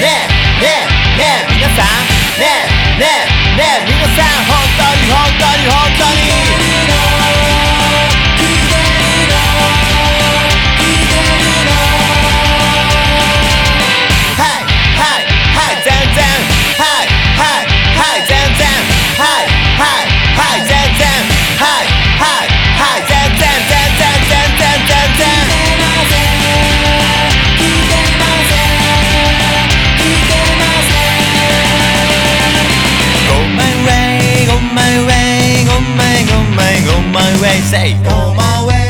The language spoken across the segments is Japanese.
ねえねえねえ皆さん。ねえねえねえ皆さん本 my way, say, go my way.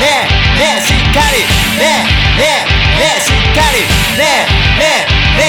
ねえねえしっかりねえねえねえしっかりねえねえ